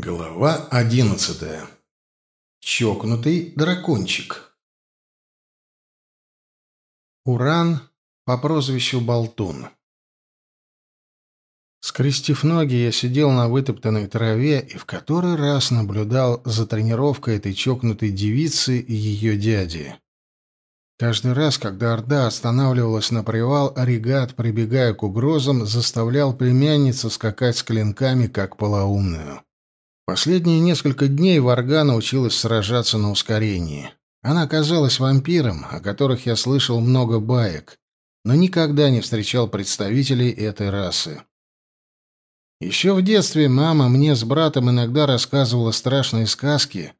Глава одиннадцатая. Чокнутый дракончик. Уран по прозвищу Болтун. Скрестив ноги, я сидел на вытоптанной траве и в который раз наблюдал за тренировкой этой чокнутой девицы и ее дяди. Каждый раз, когда Орда останавливалась на привал, Оригат, прибегая к угрозам, заставлял племянницу скакать с клинками, как полоумную. Последние несколько дней Варгана училась сражаться на ускорении. Она оказалась вампиром, о которых я слышал много баек, но никогда не встречал представителей этой расы. Еще в детстве мама мне с братом иногда рассказывала страшные сказки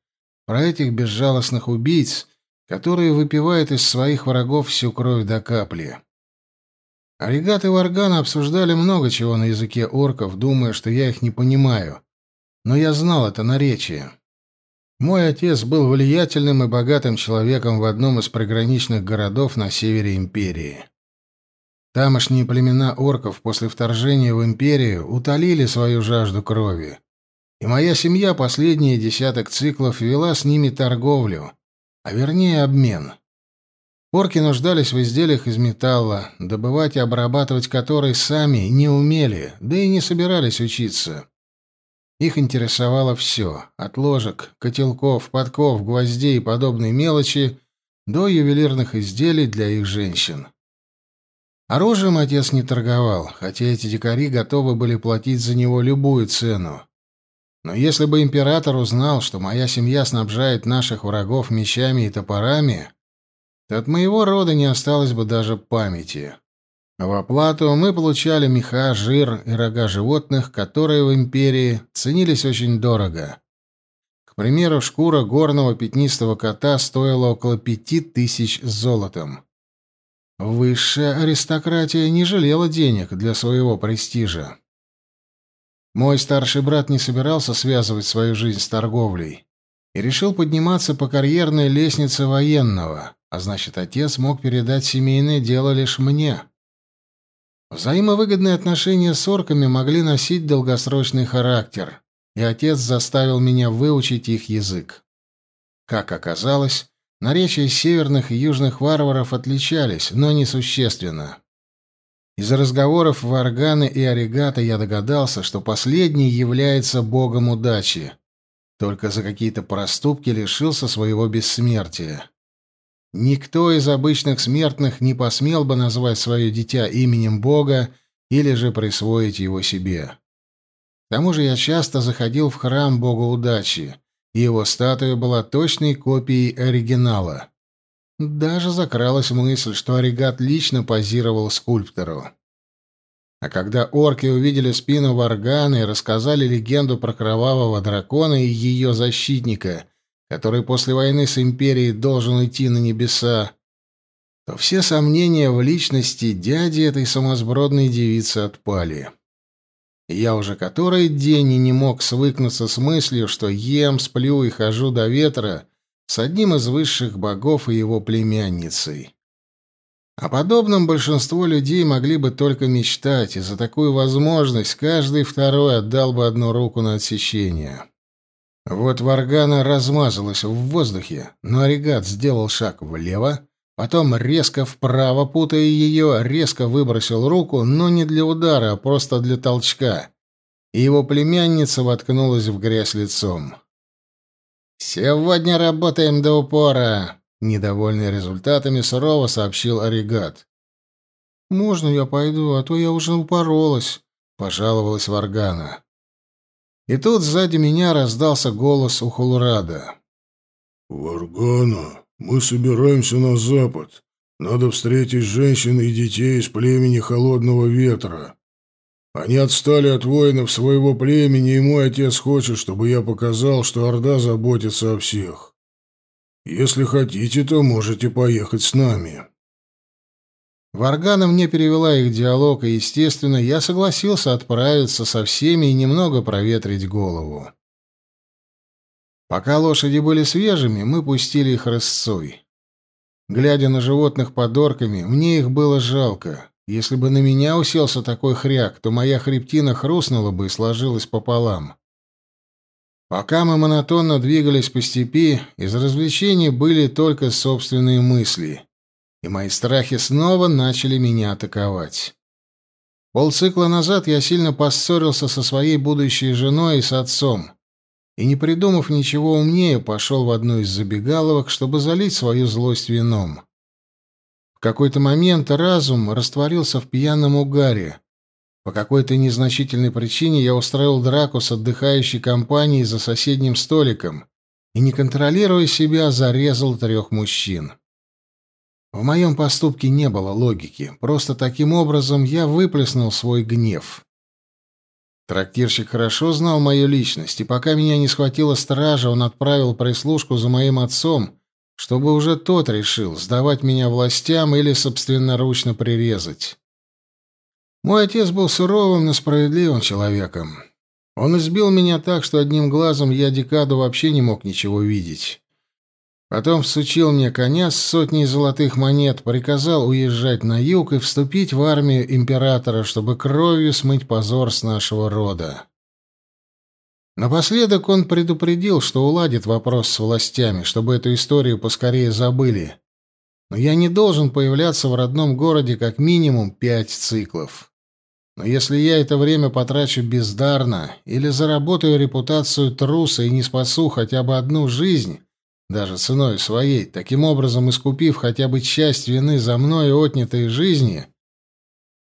про этих безжалостных убийц, которые выпивают из своих врагов всю кровь до капли. Оригат и Варгана обсуждали много чего на языке орков, думая, что я их не понимаю — но я знал это наречие. Мой отец был влиятельным и богатым человеком в одном из приграничных городов на севере империи. Тамошние племена орков после вторжения в империю утолили свою жажду крови, и моя семья последние десяток циклов вела с ними торговлю, а вернее обмен. Орки нуждались в изделиях из металла, добывать и обрабатывать которые сами не умели, да и не собирались учиться. Их интересовало все — от ложек, котелков, подков, гвоздей и подобной мелочи до ювелирных изделий для их женщин. Оружием отец не торговал, хотя эти дикари готовы были платить за него любую цену. Но если бы император узнал, что моя семья снабжает наших врагов мечами и топорами, то от моего рода не осталось бы даже памяти. В оплату мы получали меха, жир и рога животных, которые в империи ценились очень дорого. К примеру, шкура горного пятнистого кота стоила около пяти тысяч золотом. Высшая аристократия не жалела денег для своего престижа. Мой старший брат не собирался связывать свою жизнь с торговлей и решил подниматься по карьерной лестнице военного, а значит, отец мог передать семейное дело лишь мне. Взаимовыгодные отношения с орками могли носить долгосрочный характер, и отец заставил меня выучить их язык. Как оказалось, наречия северных и южных варваров отличались, но несущественно. Из разговоров Варганы и Оригата я догадался, что последний является богом удачи, только за какие-то проступки лишился своего бессмертия. Никто из обычных смертных не посмел бы назвать свое дитя именем Бога или же присвоить его себе. К тому же я часто заходил в храм Бога удачи, и его статуя была точной копией оригинала. Даже закралась мысль, что Оригат лично позировал скульптору. А когда орки увидели спину Варганы и рассказали легенду про кровавого дракона и ее защитника — который после войны с империей должен идти на небеса, то все сомнения в личности дяди этой сумасбродной девицы отпали. я уже который день и не мог свыкнуться с мыслью, что ем, сплю и хожу до ветра с одним из высших богов и его племянницей. О подобном большинство людей могли бы только мечтать, и за такую возможность каждый второй отдал бы одну руку на отсечение. Вот Варгана размазалась в воздухе, но Оригат сделал шаг влево, потом резко вправо, путая ее, резко выбросил руку, но не для удара, а просто для толчка. И его племянница воткнулась в грязь лицом. «Сегодня работаем до упора», — недовольный результатами сурово сообщил Оригат. «Можно я пойду, а то я уже упоролась», — пожаловалась Варгана. И тут сзади меня раздался голос у Хулрада. «Варгана, мы собираемся на запад. Надо встретить женщин и детей из племени Холодного Ветра. Они отстали от воинов своего племени, и мой отец хочет, чтобы я показал, что Орда заботится о всех. Если хотите, то можете поехать с нами». Варгана мне перевела их диалог, и, естественно, я согласился отправиться со всеми и немного проветрить голову. Пока лошади были свежими, мы пустили их рысцой. Глядя на животных подорками, мне их было жалко. Если бы на меня уселся такой хряк, то моя хребтина хрустнула бы и сложилась пополам. Пока мы монотонно двигались по степи, из развлечений были только собственные мысли, и мои страхи снова начали меня атаковать. Полцикла назад я сильно поссорился со своей будущей женой и с отцом, и, не придумав ничего умнее, пошел в одну из забегаловок, чтобы залить свою злость вином. В какой-то момент разум растворился в пьяном угаре. По какой-то незначительной причине я устроил драку с отдыхающей компанией за соседним столиком и, не контролируя себя, зарезал трех мужчин. В моем поступке не было логики, просто таким образом я выплеснул свой гнев. Трактирщик хорошо знал мою личность, и пока меня не схватила стража, он отправил прислужку за моим отцом, чтобы уже тот решил, сдавать меня властям или собственноручно прирезать. Мой отец был суровым, но справедливым человеком. Он избил меня так, что одним глазом я декаду вообще не мог ничего видеть. Потом всучил мне коня с сотней золотых монет, приказал уезжать на юг и вступить в армию императора, чтобы кровью смыть позор с нашего рода. Напоследок он предупредил, что уладит вопрос с властями, чтобы эту историю поскорее забыли. Но я не должен появляться в родном городе как минимум пять циклов. Но если я это время потрачу бездарно или заработаю репутацию труса и не спасу хотя бы одну жизнь, даже ценой своей, таким образом искупив хотя бы часть вины за мной отнятой жизни,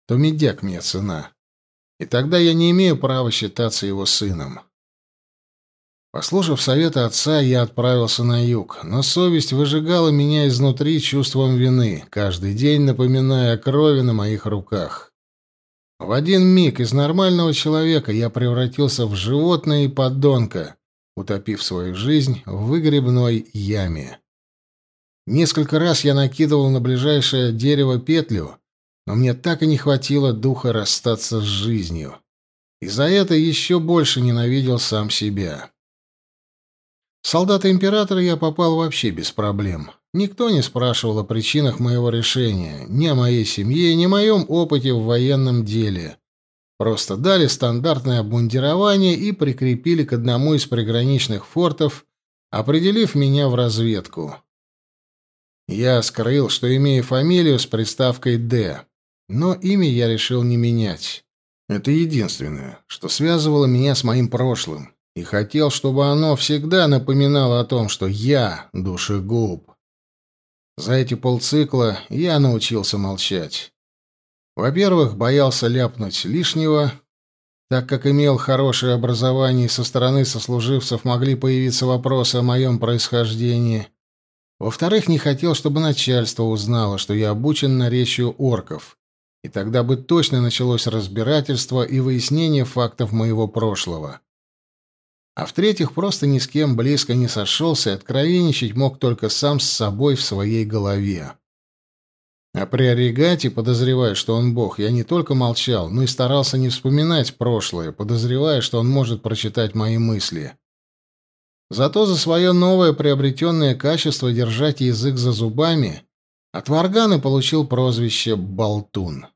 то медяк мне цена. И тогда я не имею права считаться его сыном. Послушав совета отца, я отправился на юг, но совесть выжигала меня изнутри чувством вины, каждый день напоминая о крови на моих руках. В один миг из нормального человека я превратился в животное и подонка, утопив свою жизнь в выгребной яме. Несколько раз я накидывал на ближайшее дерево петлю, но мне так и не хватило духа расстаться с жизнью. И за это еще больше ненавидел сам себя. Солдата императора я попал вообще без проблем. Никто не спрашивал о причинах моего решения, ни о моей семье, ни о моем опыте в военном деле. Просто дали стандартное обмундирование и прикрепили к одному из приграничных фортов, определив меня в разведку. Я скрыл, что имею фамилию с приставкой «Д», но имя я решил не менять. Это единственное, что связывало меня с моим прошлым, и хотел, чтобы оно всегда напоминало о том, что я душегуб. За эти полцикла я научился молчать. Во-первых, боялся ляпнуть лишнего, так как имел хорошее образование и со стороны сослуживцев могли появиться вопросы о моем происхождении. Во-вторых, не хотел, чтобы начальство узнало, что я обучен наречию орков, и тогда бы точно началось разбирательство и выяснение фактов моего прошлого. А в-третьих, просто ни с кем близко не сошелся и откровенничать мог только сам с собой в своей голове. А при Оригате, подозревая, что он бог, я не только молчал, но и старался не вспоминать прошлое, подозревая, что он может прочитать мои мысли. Зато за свое новое приобретенное качество держать язык за зубами от Варгана получил прозвище «Болтун».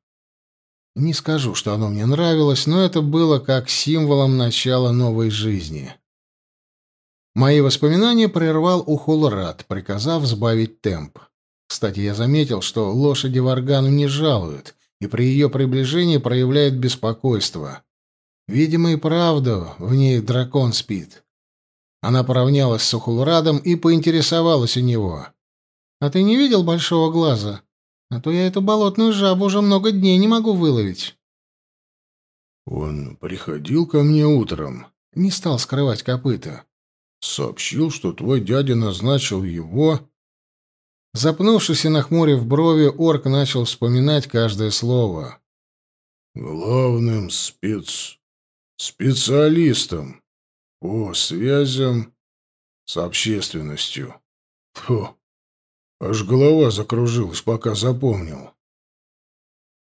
Не скажу, что оно мне нравилось, но это было как символом начала новой жизни. Мои воспоминания прервал Ухулрат, приказав сбавить темп. Кстати, я заметил, что лошади Варгану не жалуют и при ее приближении проявляют беспокойство. Видимо, и правду в ней дракон спит. Она поравнялась с Ухулрадом и поинтересовалась у него. «А ты не видел большого глаза? А то я эту болотную жабу уже много дней не могу выловить». «Он приходил ко мне утром», — не стал скрывать копыта. «Сообщил, что твой дядя назначил его...» Запнувшись и нахмурив брови, орк начал вспоминать каждое слово. «Главным спец... специалистом по связям с общественностью. Фу, аж голова закружилась, пока запомнил».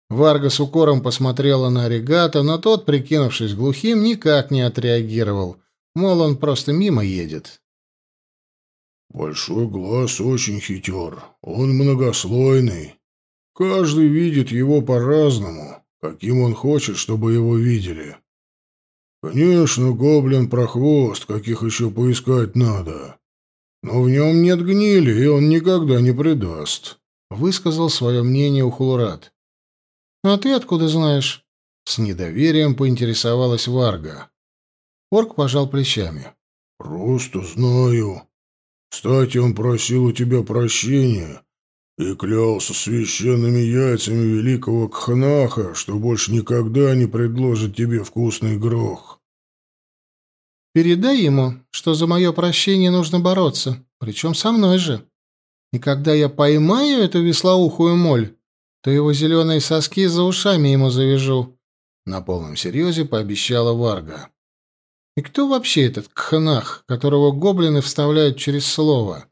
Варга с укором посмотрела на Оригата, но тот, прикинувшись глухим, никак не отреагировал, мол, он просто мимо едет. Большой глаз очень хитер, он многослойный. Каждый видит его по-разному, каким он хочет, чтобы его видели. Конечно, гоблин прохвост, каких еще поискать надо. Но в нем нет гнили, и он никогда не предаст. Высказал свое мнение Ухулрат. А ты откуда знаешь? С недоверием поинтересовалась Варга. Орк пожал плечами. Просто знаю. Кстати, он просил у тебя прощения и клялся священными яйцами великого Кхнаха, что больше никогда не предложит тебе вкусный грох. Передай ему, что за мое прощение нужно бороться, причем со мной же. И когда я поймаю эту веслоухую моль, то его зеленые соски за ушами ему завяжу. На полном серьезе пообещала Варга. И кто вообще этот кхнах, которого гоблины вставляют через слово?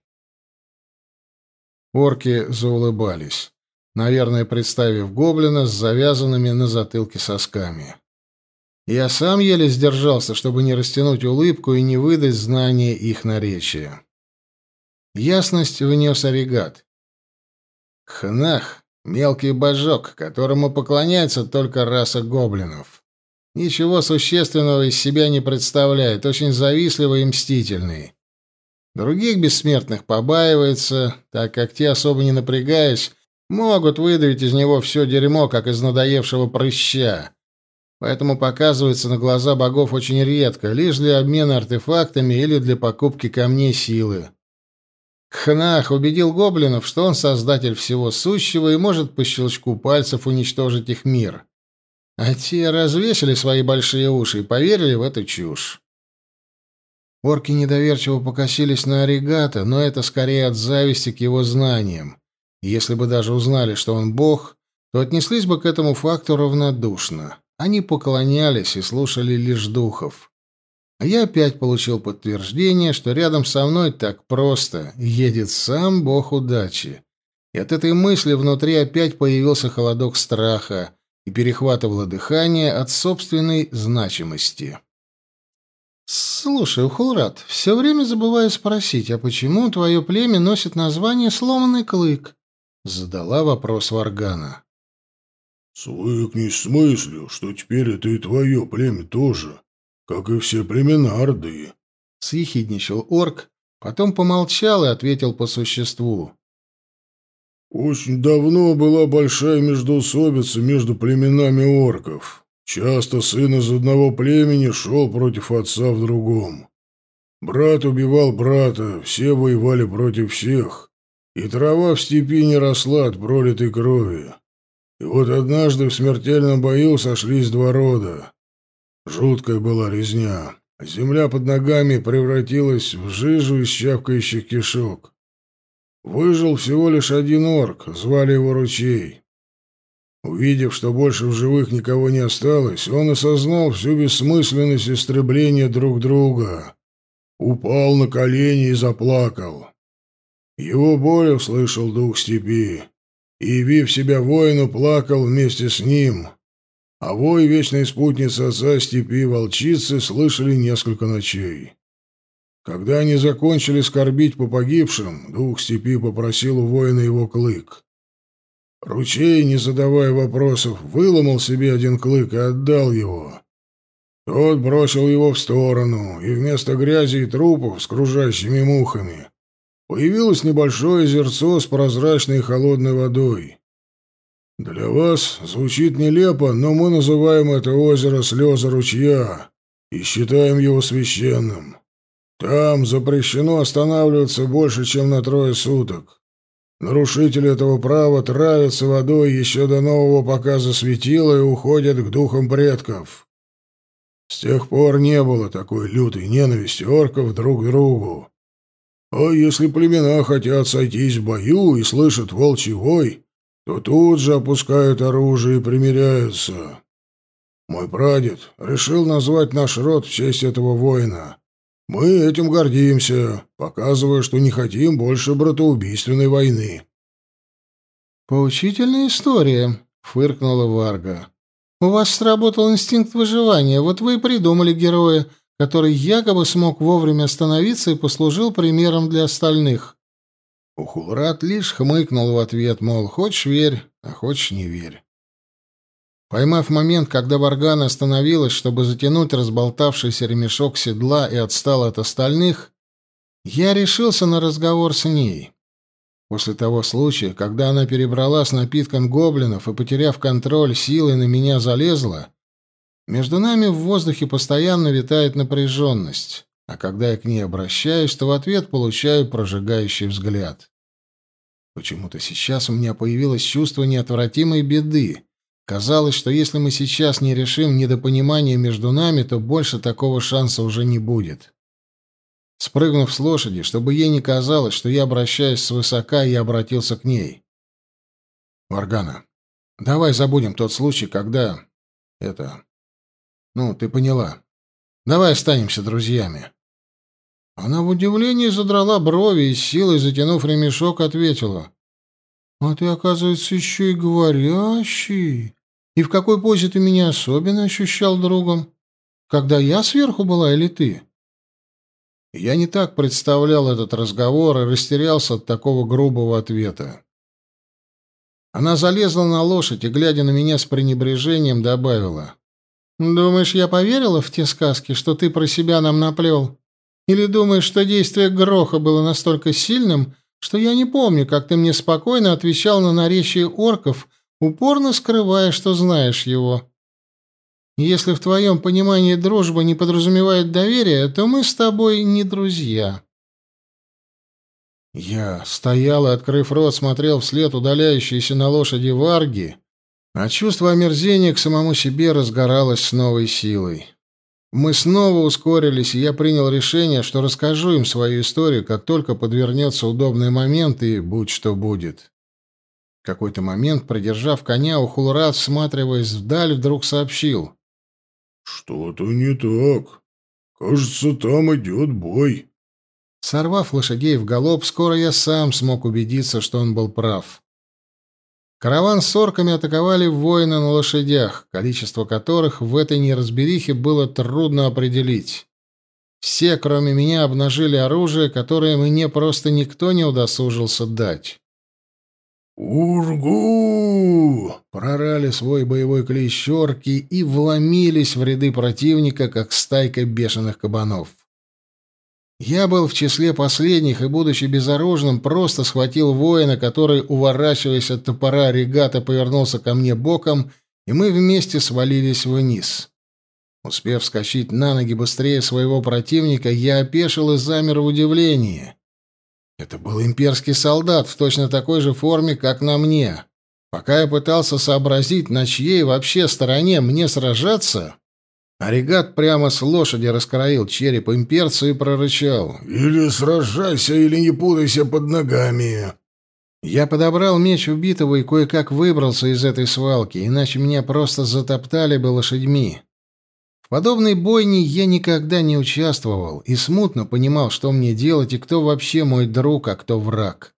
Орки заулыбались, наверное, представив гоблина с завязанными на затылке сосками. Я сам еле сдержался, чтобы не растянуть улыбку и не выдать знания их наречия. Ясность внес Оригат. Хнах — мелкий божок, которому поклоняется только раса гоблинов. Ничего существенного из себя не представляет, очень завистливый и мстительный. Других бессмертных побаивается, так как те, особо не напрягаясь, могут выдавить из него все дерьмо, как из надоевшего прыща поэтому показывается на глаза богов очень редко, лишь для обмена артефактами или для покупки камней силы. Хнах убедил гоблинов, что он создатель всего сущего и может по щелчку пальцев уничтожить их мир. А те развесили свои большие уши и поверили в эту чушь. Орки недоверчиво покосились на Оригата, но это скорее от зависти к его знаниям. если бы даже узнали, что он бог, то отнеслись бы к этому факту равнодушно. Они поклонялись и слушали лишь духов. А я опять получил подтверждение, что рядом со мной так просто едет сам бог удачи. И от этой мысли внутри опять появился холодок страха и перехватывало дыхание от собственной значимости. «Слушай, Ухулрат, все время забываю спросить, а почему твое племя носит название «Сломанный клык»?» — задала вопрос Варгана. «Свыкнись с мыслью, что теперь это и твое племя тоже, как и все племена Орды», — съехидничал орк, потом помолчал и ответил по существу. «Очень давно была большая междоусобица между племенами орков. Часто сын из одного племени шел против отца в другом. Брат убивал брата, все воевали против всех, и трава в степи не росла от пролитой крови. И вот однажды в смертельном бою сошлись два рода. Жуткая была резня. Земля под ногами превратилась в жижу из чавкающих кишок. Выжил всего лишь один орк, звали его Ручей. Увидев, что больше в живых никого не осталось, он осознал всю бессмысленность истребления друг друга. Упал на колени и заплакал. Его боль услышал дух степи и, явив себя воину, плакал вместе с ним. А вой вечной спутницы отца степи волчицы слышали несколько ночей. Когда они закончили скорбить по погибшим, дух степи попросил у воина его клык. Ручей, не задавая вопросов, выломал себе один клык и отдал его. Тот бросил его в сторону, и вместо грязи и трупов с кружащими мухами появилось небольшое озерцо с прозрачной и холодной водой. Для вас звучит нелепо, но мы называем это озеро слезы ручья и считаем его священным. Там запрещено останавливаться больше, чем на трое суток. Нарушители этого права травятся водой еще до нового показа светила и уходят к духам предков. С тех пор не было такой лютой ненависти орков друг к другу. А если племена хотят сойтись в бою и слышат волчий вой, то тут же опускают оружие и примиряются. Мой прадед решил назвать наш род в честь этого воина. Мы этим гордимся, показывая, что не хотим больше братоубийственной войны. «Поучительная история», — фыркнула Варга. «У вас сработал инстинкт выживания, вот вы и придумали героя, который якобы смог вовремя остановиться и послужил примером для остальных. Ухулрат лишь хмыкнул в ответ, мол, хочешь верь, а хочешь не верь. Поймав момент, когда Варгана остановилась, чтобы затянуть разболтавшийся ремешок седла и отстал от остальных, я решился на разговор с ней. После того случая, когда она перебрала с напитком гоблинов и, потеряв контроль, силой на меня залезла, между нами в воздухе постоянно витает напряженность, а когда я к ней обращаюсь, то в ответ получаю прожигающий взгляд. Почему-то сейчас у меня появилось чувство неотвратимой беды. Казалось, что если мы сейчас не решим недопонимание между нами, то больше такого шанса уже не будет. Спрыгнув с лошади, чтобы ей не казалось, что я обращаюсь свысока, я обратился к ней. «Варгана, давай забудем тот случай, когда... Это... Ну, ты поняла. Давай останемся друзьями». Она в удивлении задрала брови и, с силой затянув ремешок, ответила. «А ты, оказывается, еще и говорящий. И в какой позе ты меня особенно ощущал другом? Когда я сверху была или ты?» Я не так представлял этот разговор и растерялся от такого грубого ответа. Она залезла на лошадь и, глядя на меня с пренебрежением, добавила. «Думаешь, я поверила в те сказки, что ты про себя нам наплел? Или думаешь, что действие Гроха было настолько сильным, что я не помню, как ты мне спокойно отвечал на наречие орков, упорно скрывая, что знаешь его?» Если в твоем понимании дружба не подразумевает доверие, то мы с тобой не друзья. Я стоял и, открыв рот, смотрел вслед удаляющейся на лошади Варги, а чувство омерзения к самому себе разгоралось с новой силой. Мы снова ускорились, и я принял решение, что расскажу им свою историю, как только подвернется удобный момент, и будь что будет. В какой-то момент, продержав коня, Ухулрат, всматриваясь вдаль, вдруг сообщил. «Что-то не так. Кажется, там идет бой». Сорвав лошадей в галоп, скоро я сам смог убедиться, что он был прав. Караван с орками атаковали воины на лошадях, количество которых в этой неразберихе было трудно определить. Все, кроме меня, обнажили оружие, которое мне просто никто не удосужился дать. «Ургу!» — прорали свой боевой клич и вломились в ряды противника, как стайка бешеных кабанов. Я был в числе последних и, будучи безоружным, просто схватил воина, который, уворачиваясь от топора регата, повернулся ко мне боком, и мы вместе свалились вниз. Успев вскочить на ноги быстрее своего противника, я опешил и замер в удивлении. Это был имперский солдат в точно такой же форме, как на мне. Пока я пытался сообразить, на чьей вообще стороне мне сражаться, Оригат прямо с лошади раскроил череп имперцу и прорычал. «Или сражайся, или не путайся под ногами!» Я подобрал меч убитого и кое-как выбрался из этой свалки, иначе меня просто затоптали бы лошадьми. В подобной бойне я никогда не участвовал и смутно понимал, что мне делать и кто вообще мой друг, а кто враг.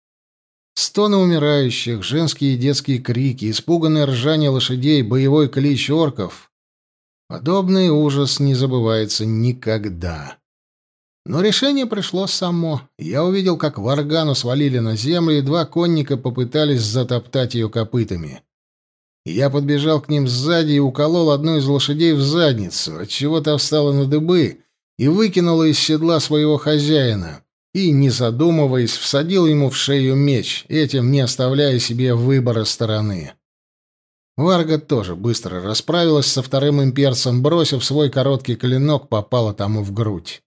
Стоны умирающих, женские и детские крики, испуганное ржание лошадей, боевой клич орков. Подобный ужас не забывается никогда. Но решение пришло само. Я увидел, как Варгану свалили на землю, и два конника попытались затоптать ее копытами. Я подбежал к ним сзади и уколол одну из лошадей в задницу, отчего та встала на дыбы и выкинула из седла своего хозяина, и, не задумываясь, всадил ему в шею меч, этим не оставляя себе выбора стороны. Варга тоже быстро расправилась со вторым имперцем, бросив свой короткий клинок, попала тому в грудь.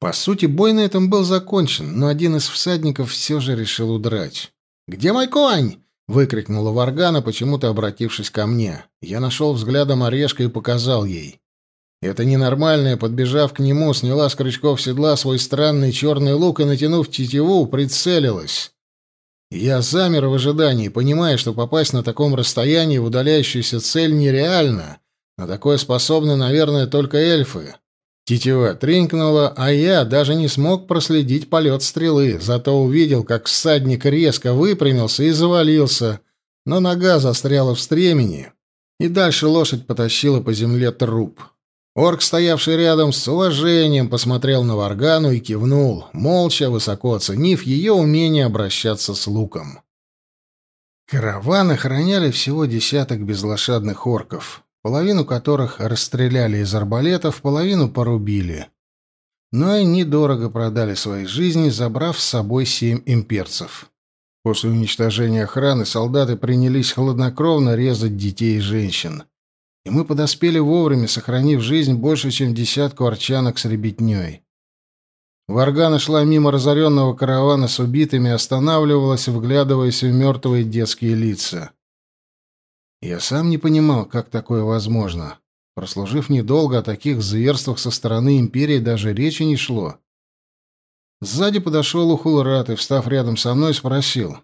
По сути, бой на этом был закончен, но один из всадников все же решил удрать. «Где мой конь?» — выкрикнула Варгана, почему-то обратившись ко мне. Я нашел взглядом орешка и показал ей. Это ненормальная, подбежав к нему, сняла с крючков седла свой странный черный лук и, натянув тетиву, прицелилась. Я замер в ожидании, понимая, что попасть на таком расстоянии в удаляющуюся цель нереально. На такое способны, наверное, только эльфы. Тетива тренькнула, а я даже не смог проследить полет стрелы, зато увидел, как всадник резко выпрямился и завалился, но нога застряла в стремени, и дальше лошадь потащила по земле труп. Орк, стоявший рядом, с уважением посмотрел на Варгану и кивнул, молча, высоко оценив ее умение обращаться с луком. Караван охраняли всего десяток безлошадных орков, половину которых расстреляли из арбалетов, половину порубили. Но они дорого продали свои жизни, забрав с собой семь имперцев. После уничтожения охраны солдаты принялись хладнокровно резать детей и женщин. И мы подоспели вовремя, сохранив жизнь больше, чем десятку арчанок с ребятней. Варгана шла мимо разоренного каравана с убитыми, останавливалась, вглядываясь в мертвые детские лица. Я сам не понимал, как такое возможно. Прослужив недолго, о таких зверствах со стороны империи даже речи не шло. Сзади подошел Ухулрат и, встав рядом со мной, спросил.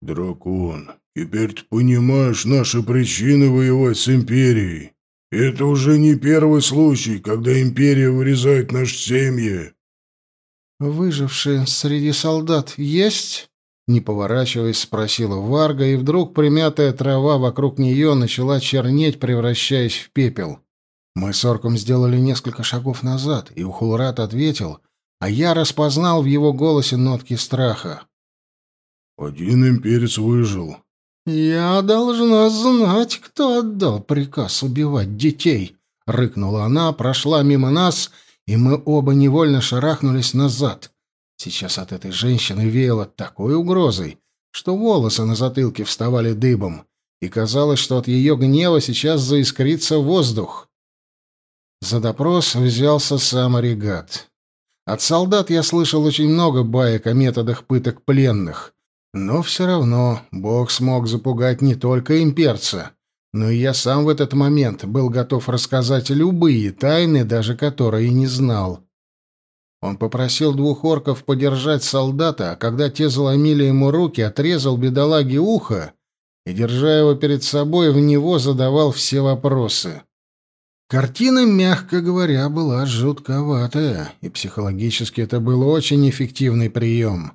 «Дракон, теперь ты понимаешь наши причины воевать с империей. Это уже не первый случай, когда империя вырезает наши семьи». «Выжившие среди солдат есть?» Не поворачиваясь, спросила Варга, и вдруг примятая трава вокруг нее начала чернеть, превращаясь в пепел. Мы с орком сделали несколько шагов назад, и Ухулрат ответил, а я распознал в его голосе нотки страха. «Один имперец выжил». «Я должна знать, кто отдал приказ убивать детей», — рыкнула она, прошла мимо нас, и мы оба невольно шарахнулись назад. Сейчас от этой женщины веяло такой угрозой, что волосы на затылке вставали дыбом, и казалось, что от ее гнева сейчас заискрится воздух. За допрос взялся сам Оригат. От солдат я слышал очень много баек о методах пыток пленных, но все равно Бог смог запугать не только имперца, но и я сам в этот момент был готов рассказать любые тайны, даже которые не знал. Он попросил двух орков подержать солдата, а когда те заломили ему руки, отрезал бедолаге ухо и, держа его перед собой, в него задавал все вопросы. Картина, мягко говоря, была жутковатая, и психологически это был очень эффективный прием.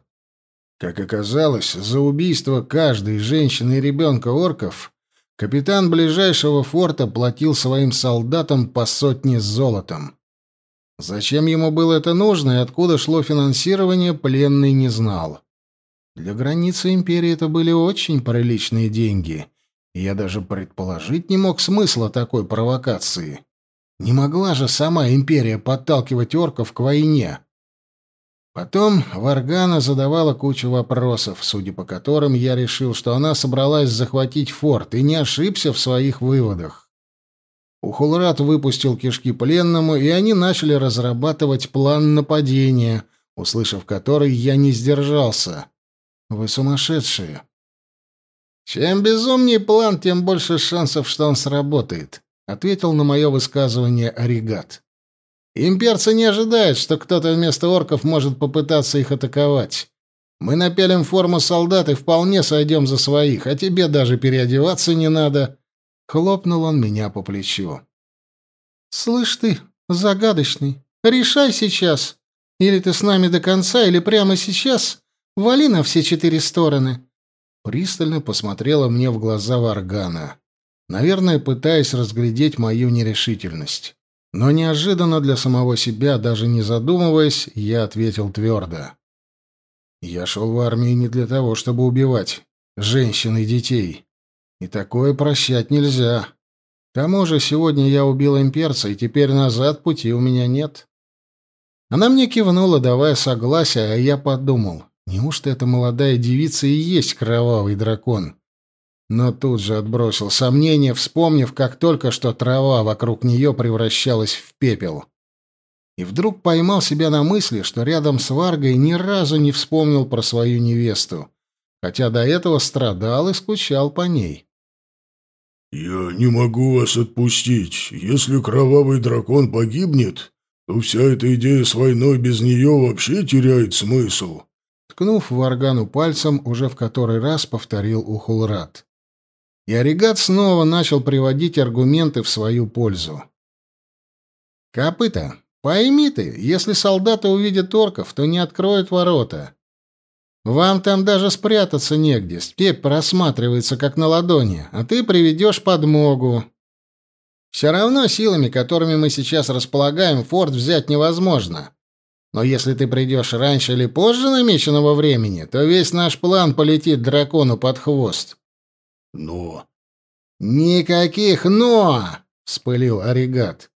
Как оказалось, за убийство каждой женщины и ребенка орков капитан ближайшего форта платил своим солдатам по сотне золотом. Зачем ему было это нужно и откуда шло финансирование, пленный не знал. Для границы империи это были очень приличные деньги, я даже предположить не мог смысла такой провокации. Не могла же сама империя подталкивать орков к войне. Потом Варгана задавала кучу вопросов, судя по которым я решил, что она собралась захватить форт, и не ошибся в своих выводах. Ухулрат выпустил кишки пленному, и они начали разрабатывать план нападения, услышав который, я не сдержался. «Вы сумасшедшие!» «Чем безумнее план, тем больше шансов, что он сработает», — ответил на мое высказывание Оригат. «Имперцы не ожидают, что кто-то вместо орков может попытаться их атаковать. Мы напялим форму солдат и вполне сойдем за своих, а тебе даже переодеваться не надо. Хлопнул он меня по плечу. «Слышь ты, загадочный, решай сейчас. Или ты с нами до конца, или прямо сейчас. Вали на все четыре стороны». Пристально посмотрела мне в глаза Варгана, наверное, пытаясь разглядеть мою нерешительность. Но неожиданно для самого себя, даже не задумываясь, я ответил твердо. «Я шел в армию не для того, чтобы убивать женщин и детей. И такое прощать нельзя. К тому же сегодня я убил имперца, и теперь назад пути у меня нет. Она мне кивнула, давая согласие, а я подумал, неужто эта молодая девица и есть кровавый дракон? Но тут же отбросил сомнения, вспомнив, как только что трава вокруг нее превращалась в пепел. И вдруг поймал себя на мысли, что рядом с Варгой ни разу не вспомнил про свою невесту, хотя до этого страдал и скучал по ней. «Я не могу вас отпустить. Если кровавый дракон погибнет, то вся эта идея с войной без нее вообще теряет смысл». Ткнув Варгану пальцем, уже в который раз повторил Ухулрат. И Оригат снова начал приводить аргументы в свою пользу. «Копыта, пойми ты, если солдаты увидят орков, то не откроют ворота. Вам там даже спрятаться негде. Степь просматривается как на ладони, а ты приведешь подмогу. Все равно силами, которыми мы сейчас располагаем, форт взять невозможно. Но если ты придешь раньше или позже намеченного времени, то весь наш план полетит дракону под хвост. Но... Никаких «но!» — вспылил Оригат.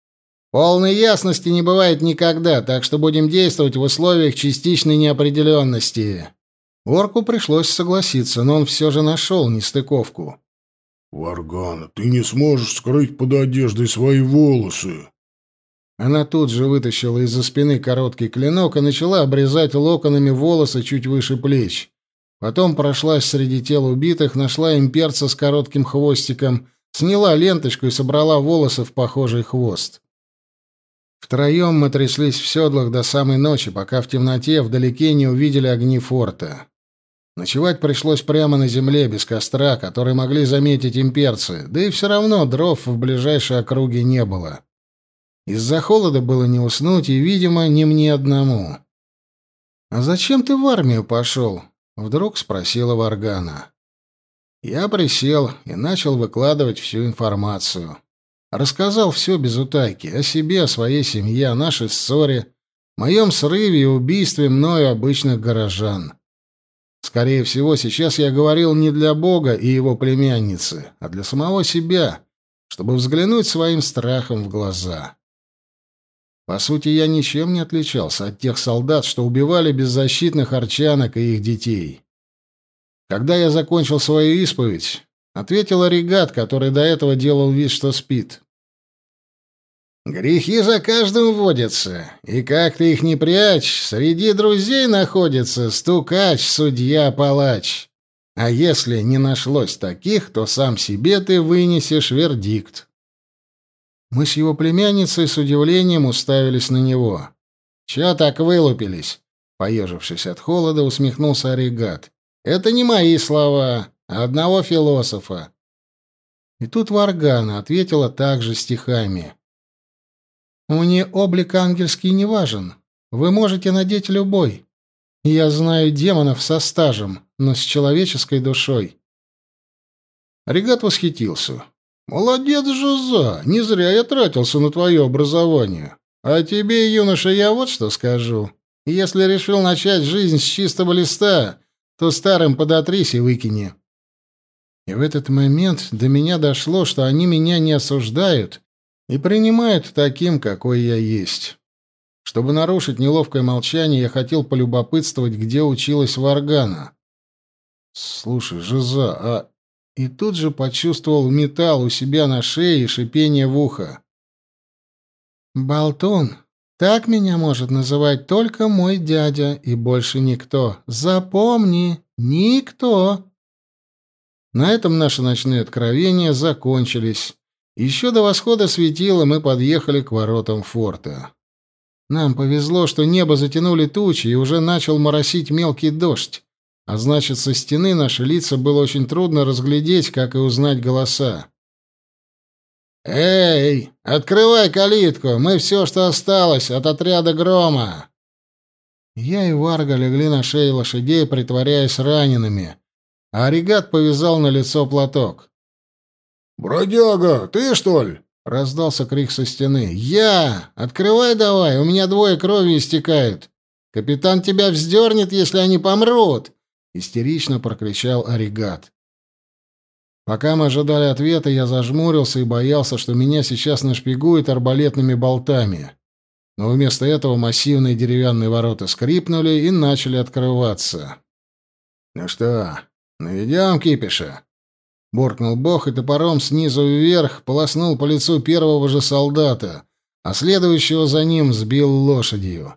Полной ясности не бывает никогда, так что будем действовать в условиях частичной неопределенности. Орку пришлось согласиться, но он все же нашел нестыковку. «Варгана, ты не сможешь скрыть под одеждой свои волосы!» Она тут же вытащила из-за спины короткий клинок и начала обрезать локонами волосы чуть выше плеч. Потом прошлась среди тел убитых, нашла имперца с коротким хвостиком, сняла ленточку и собрала волосы в похожий хвост. Втроем мы тряслись в седлах до самой ночи, пока в темноте вдалеке не увидели огни форта. Ночевать пришлось прямо на земле, без костра, который могли заметить имперцы, да и все равно дров в ближайшей округе не было. Из-за холода было не уснуть, и, видимо, не мне одному. «А зачем ты в армию пошел?» — вдруг спросила Варгана. Я присел и начал выкладывать всю информацию. Рассказал все без утайки, о себе, о своей семье, о нашей ссоре, моем срыве и убийстве мною обычных горожан. Скорее всего, сейчас я говорил не для Бога и его племянницы, а для самого себя, чтобы взглянуть своим страхом в глаза. По сути, я ничем не отличался от тех солдат, что убивали беззащитных арчанок и их детей. Когда я закончил свою исповедь, ответил Оригат, который до этого делал вид, что спит. Грехи за каждым водятся, и как ты их не прячь, среди друзей находится стукач, судья, палач. А если не нашлось таких, то сам себе ты вынесешь вердикт. Мы с его племянницей с удивлением уставились на него. «Чё так вылупились?» Поежившись от холода, усмехнулся Оригат. «Это не мои слова, а одного философа». И тут Варгана ответила также стихами. Мне облик ангельский не важен. Вы можете надеть любой. Я знаю демонов со стажем, но с человеческой душой. Регат восхитился. «Молодец, Жиза! Не зря я тратился на твое образование. А тебе, юноша, я вот что скажу. Если решил начать жизнь с чистого листа, то старым подотрись и выкини». И в этот момент до меня дошло, что они меня не осуждают, и принимает таким, какой я есть. Чтобы нарушить неловкое молчание, я хотел полюбопытствовать, где училась Варгана. «Слушай, Жиза, а...» И тут же почувствовал металл у себя на шее и шипение в ухо. «Болтун, так меня может называть только мой дядя и больше никто. Запомни, никто!» На этом наши ночные откровения закончились. Еще до восхода светила мы подъехали к воротам форта. Нам повезло, что небо затянули тучи, и уже начал моросить мелкий дождь. А значит, со стены наши лица было очень трудно разглядеть, как и узнать голоса. «Эй, открывай калитку! Мы все, что осталось от отряда грома!» Я и Варга легли на шеи лошадей, притворяясь ранеными, а Оригат повязал на лицо платок. «Бродяга, ты что ли?» — раздался крик со стены. «Я! Открывай давай, у меня двое крови истекают. Капитан тебя вздернет, если они помрут!» — истерично прокричал Оригат. Пока мы ожидали ответа, я зажмурился и боялся, что меня сейчас нашпигуют арбалетными болтами. Но вместо этого массивные деревянные ворота скрипнули и начали открываться. «Ну что, наведем кипиша?» Боркнул бог и топором снизу вверх полоснул по лицу первого же солдата, а следующего за ним сбил лошадью.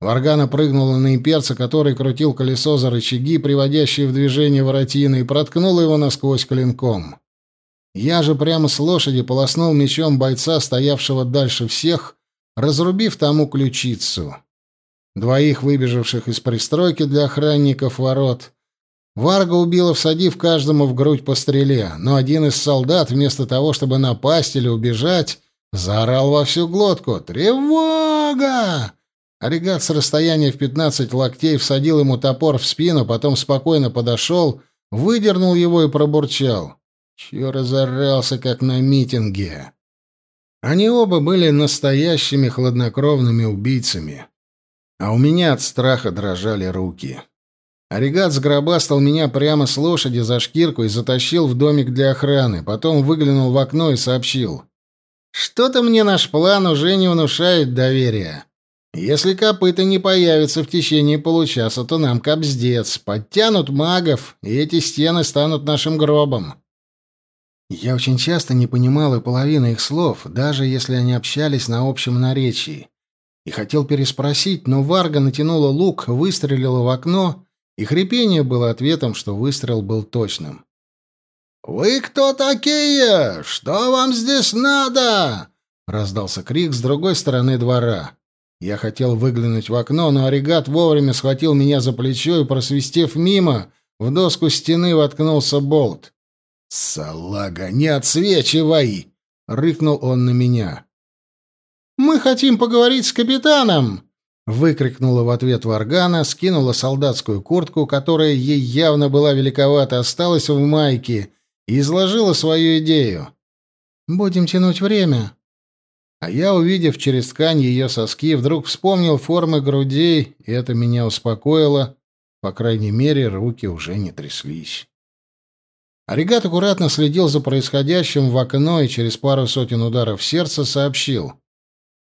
Варгана прыгнула на имперца, который крутил колесо за рычаги, приводящие в движение воротины, и проткнула его насквозь клинком. Я же прямо с лошади полоснул мечом бойца, стоявшего дальше всех, разрубив тому ключицу. Двоих выбежавших из пристройки для охранников ворот Варга убила, всадив каждому в грудь по стреле, но один из солдат, вместо того, чтобы напасть или убежать, заорал во всю глотку «Тревога!». Оригат с расстояния в пятнадцать локтей всадил ему топор в спину, потом спокойно подошел, выдернул его и пробурчал. Чё разорался, как на митинге. Они оба были настоящими хладнокровными убийцами. а у меня от страха дрожали руки. Оригат сгробастал меня прямо с лошади за шкирку и затащил в домик для охраны, потом выглянул в окно и сообщил. «Что-то мне наш план уже не внушает доверия. Если копыта не появится в течение получаса, то нам кобздец. Подтянут магов, и эти стены станут нашим гробом». Я очень часто не понимал и половины их слов, даже если они общались на общем наречии. И хотел переспросить, но Варга натянула лук, выстрелила в окно, и хрипение было ответом, что выстрел был точным. «Вы кто такие? Что вам здесь надо?» — раздался крик с другой стороны двора. Я хотел выглянуть в окно, но Оригат вовремя схватил меня за плечо и, просвистев мимо, в доску стены воткнулся болт. «Салага, не отсвечивай!» — рыкнул он на меня. «Мы хотим поговорить с капитаном!» — выкрикнула в ответ Варгана, скинула солдатскую куртку, которая ей явно была великовата, осталась в майке, и изложила свою идею. «Будем тянуть время». А я, увидев через ткань ее соски, вдруг вспомнил формы грудей, и это меня успокоило. По крайней мере, руки уже не тряслись. Оригат аккуратно следил за происходящим в окно и через пару сотен ударов сердца сообщил.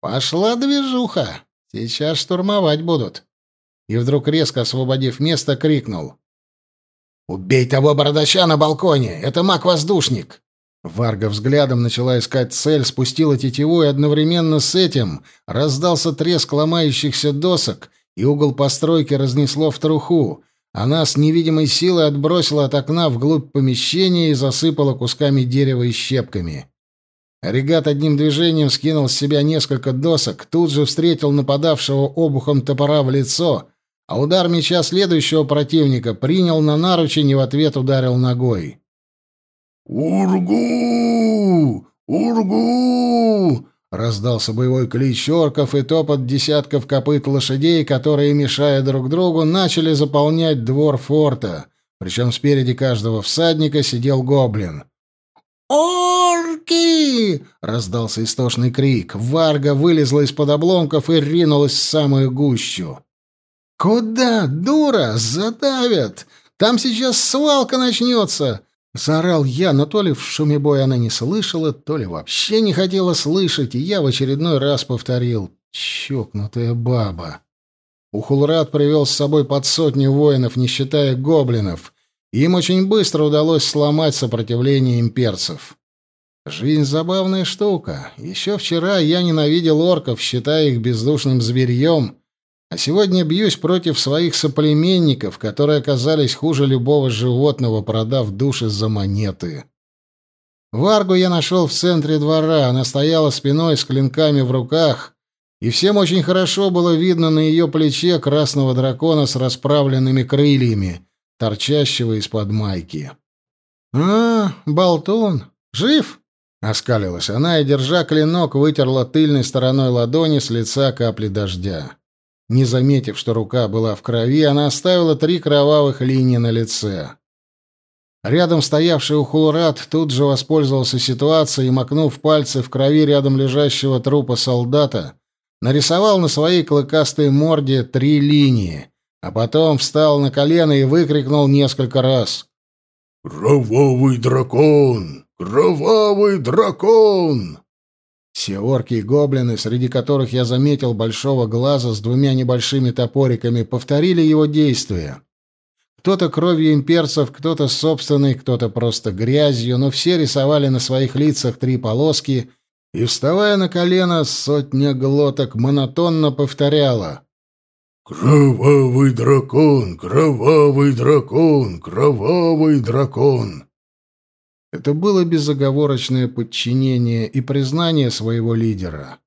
«Пошла движуха! Сейчас штурмовать будут!» И вдруг, резко освободив место, крикнул. «Убей того бородача на балконе! Это маг-воздушник!» Варга взглядом начала искать цель, спустила тетиву, и одновременно с этим раздался треск ломающихся досок, и угол постройки разнесло в труху, она с невидимой силой отбросила от окна вглубь помещения и засыпала кусками дерева и щепками. Регат одним движением скинул с себя несколько досок, тут же встретил нападавшего обухом топора в лицо, а удар меча следующего противника принял на наручень и в ответ ударил ногой. «Ургу! Ургу!» Раздался боевой клич орков и топот десятков копыт лошадей, которые, мешая друг другу, начали заполнять двор форта. Причем спереди каждого всадника сидел гоблин. «Орки!» — раздался истошный крик. Варга вылезла из-под обломков и ринулась в самую гущу. «Куда, дура? Задавят! Там сейчас свалка начнется!» Заорал я, но то ли в шуме боя она не слышала, то ли вообще не хотела слышать, и я в очередной раз повторил «Чокнутая баба». Ухулрат привел с собой под сотню воинов, не считая гоблинов, им очень быстро удалось сломать сопротивление имперцев. Жизнь — забавная штука. Еще вчера я ненавидел орков, считая их бездушным зверьем, а сегодня бьюсь против своих соплеменников, которые оказались хуже любого животного, продав души за монеты. Варгу я нашел в центре двора, она стояла спиной с клинками в руках, и всем очень хорошо было видно на ее плече красного дракона с расправленными крыльями, торчащего из-под майки. «А, болтун, жив?» — оскалилась она и, держа клинок, вытерла тыльной стороной ладони с лица капли дождя. Не заметив, что рука была в крови, она оставила три кровавых линии на лице. Рядом стоявший Ухулрат тут же воспользовался ситуацией и, макнув пальцы в крови рядом лежащего трупа солдата, нарисовал на своей клыкастой морде три линии, а потом встал на колено и выкрикнул несколько раз. «Кровавый дракон! Кровавый дракон!» Все орки и гоблины, среди которых я заметил большого глаза с двумя небольшими топориками, повторили его действия. Кто-то кровью имперцев, кто-то собственной, кто-то просто грязью, но все рисовали на своих лицах три полоски и, вставая на колено, сотня глоток монотонно повторяла «Кровавый дракон! Кровавый дракон! Кровавый дракон!» Это было безоговорочное подчинение и признание своего лидера.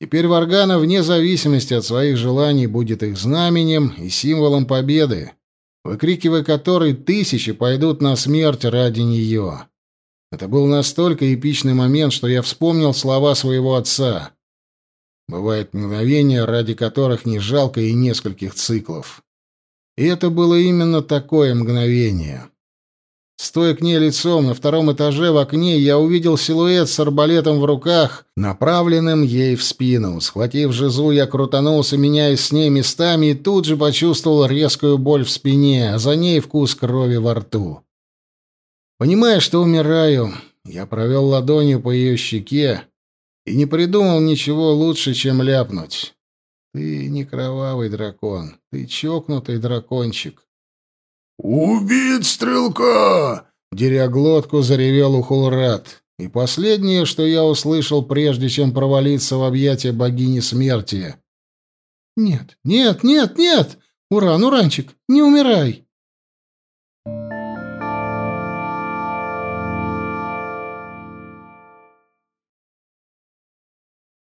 Теперь Варгана, вне зависимости от своих желаний, будет их знаменем и символом победы, выкрикивая который тысячи пойдут на смерть ради нее. Это был настолько эпичный момент, что я вспомнил слова своего отца. Бывают мгновения, ради которых не жалко и нескольких циклов. И это было именно такое мгновение. Стоя к ней лицом на втором этаже в окне, я увидел силуэт с арбалетом в руках, направленным ей в спину. Схватив Жизу, я крутанулся, меняясь с ней местами, и тут же почувствовал резкую боль в спине, а за ней вкус крови во рту. Понимая, что умираю, я провел ладонью по ее щеке и не придумал ничего лучше, чем ляпнуть. Ты не кровавый дракон, ты чокнутый дракончик. «Убить стрелка!» — деря глотку, заревел Ухулрат. И последнее, что я услышал, прежде чем провалиться в объятия богини смерти. «Нет, нет, нет, нет! Уран, Уранчик, не умирай!»